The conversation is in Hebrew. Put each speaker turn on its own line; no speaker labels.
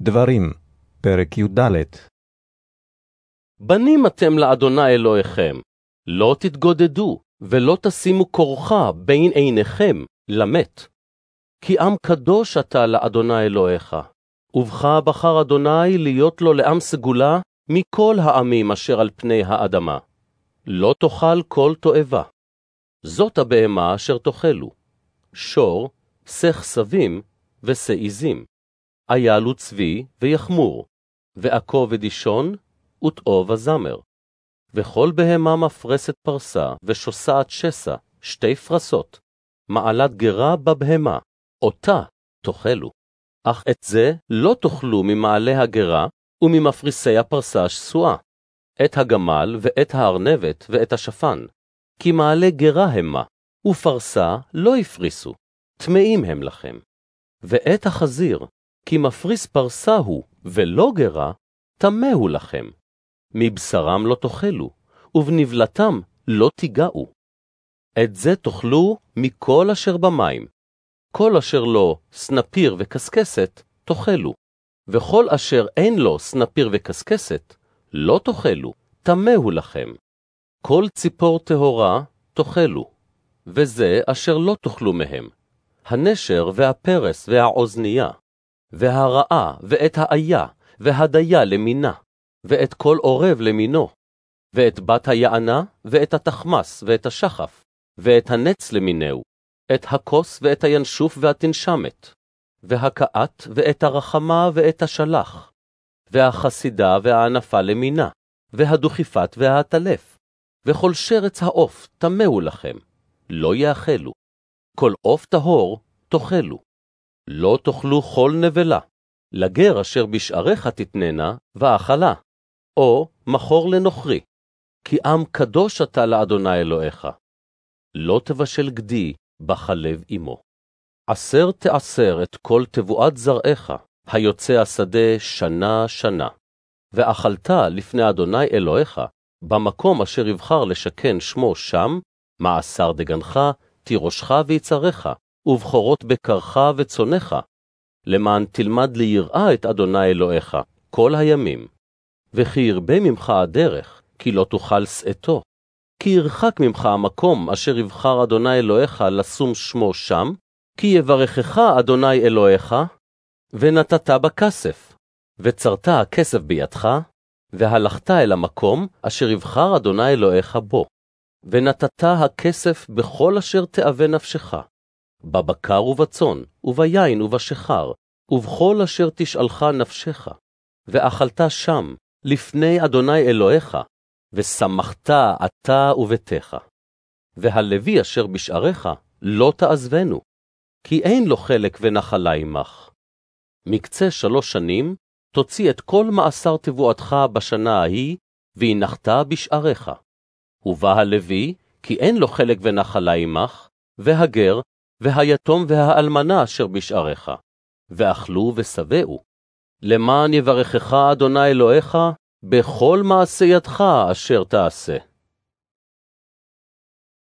דברים, פרק י"ד
בנים אתם לאדוני אלוהיכם, לא תתגודדו, ולא תשימו כורחה בין עיניכם למת. כי עם קדוש אתה לאדוני אלוהיך, ובך בחר אדוני להיות לו לעם סגולה מכל העמים אשר על פני האדמה. לא תאכל כל תועבה. זאת הבהמה אשר תאכלו, שור, סך סבים ושעיזים. אייל וצבי ויחמור, ועכו ודישון, וטעו וזמר. וכל בהמה מפרסת פרסה, ושוסעת שסע, שתי פרסות, מעלת גרה בבהמה, אותה תאכלו. אך את זה לא תאכלו ממעלה הגרה, וממפריסי הפרסה השסועה, את הגמל ואת הארנבת ואת השפן, כי מעלה גרה המה, ופרסה לא הפריסו, טמאים הם לכם. ואת החזיר, כי מפריס פרסה הוא, ולא גרה, טמא לכם. מבשרם לא תאכלו, ובנבלתם לא תיגעו. את זה תאכלו מכל אשר במים. כל אשר לו סנפיר וקשקשת, תאכלו. וכל אשר אין לו סנפיר וקשקשת, לא תאכלו, טמא לכם. כל ציפור טהורה תאכלו, וזה אשר לא תאכלו מהם. הנשר והפרס והאוזנייה, והרעה ואת האיה, והדיה למינה, ואת כל עורב למינו, ואת בת היענה, ואת התחמס, ואת השחף, ואת הנץ למינהו, את הכוס ואת הינשוף והתנשמת, והקאת ואת הרחמה ואת השלח, והחסידה והענפה למינה, והדוכיפת והעטלף, וכל שרץ העוף טמאו לכם, לא יאכלו. כל עוף טהור תאכלו. לא תאכלו כל נבלה, לגר אשר בשעריך תתננה, ואכלה, או מכור לנוכרי, כי עם קדוש אתה לאדוני אלוהיך. לא תבשל גדי בחלב אמו. עשר תעשר את כל תבואת זרעך, היוצא השדה שנה-שנה. ואכלת לפני אדוני אלוהיך, במקום אשר יבחר לשכן שמו שם, מעשר דגנך, תירושך ויצריך, ובכורות בקרך וצונך, למען תלמד ליראה את אדוני אלוהיך כל הימים. וכי ירבה ממך הדרך, כי לא תוכל שאתו. כי ירחק ממך המקום אשר יבחר אדוני אלוהיך לשום שמו שם, כי יברכך אדוני אלוהיך, ונתת בכסף, וצרת הכסף בידך, והלכת אל המקום אשר יבחר אדוני אלוהיך בו, ונתת הכסף בכל אשר תאווה נפשך, בבקר ובצאן, וביין ובשיכר, ובכל אשר תשאלך נפשך, ואכלת שם, לפני אדוני אלוהיך, ושמחת אתה וביתך. והלוי אשר בשעריך לא תעזבנו, כי אין לו חלק ונחלה עמך. מקצה שלוש שנים תוציא את כל מעשר תבואתך בשנה ההיא, והנחת בשעריך. ובא הלוי, כי אין לו חלק ונחלה עמך, והגר, והיתום והאלמנה אשר בשעריך, ואכלו ושבעו. למען יברכך אדוני אלוהיך בכל מעשה ידך אשר תעשה.